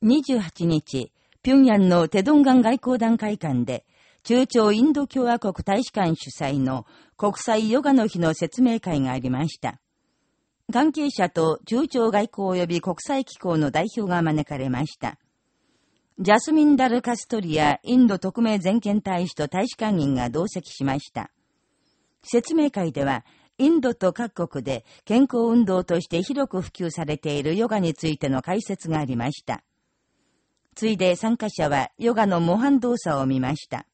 28日、平壌のテドンガン外交団会館で、中朝インド共和国大使館主催の国際ヨガの日の説明会がありました。関係者と中朝外交及び国際機構の代表が招かれました。ジャスミン・ダル・カストリアインド特命全権大使と大使館員が同席しました。説明会では、インドと各国で健康運動として広く普及されているヨガについての解説がありました。ついで参加者はヨガの模範動作を見ました。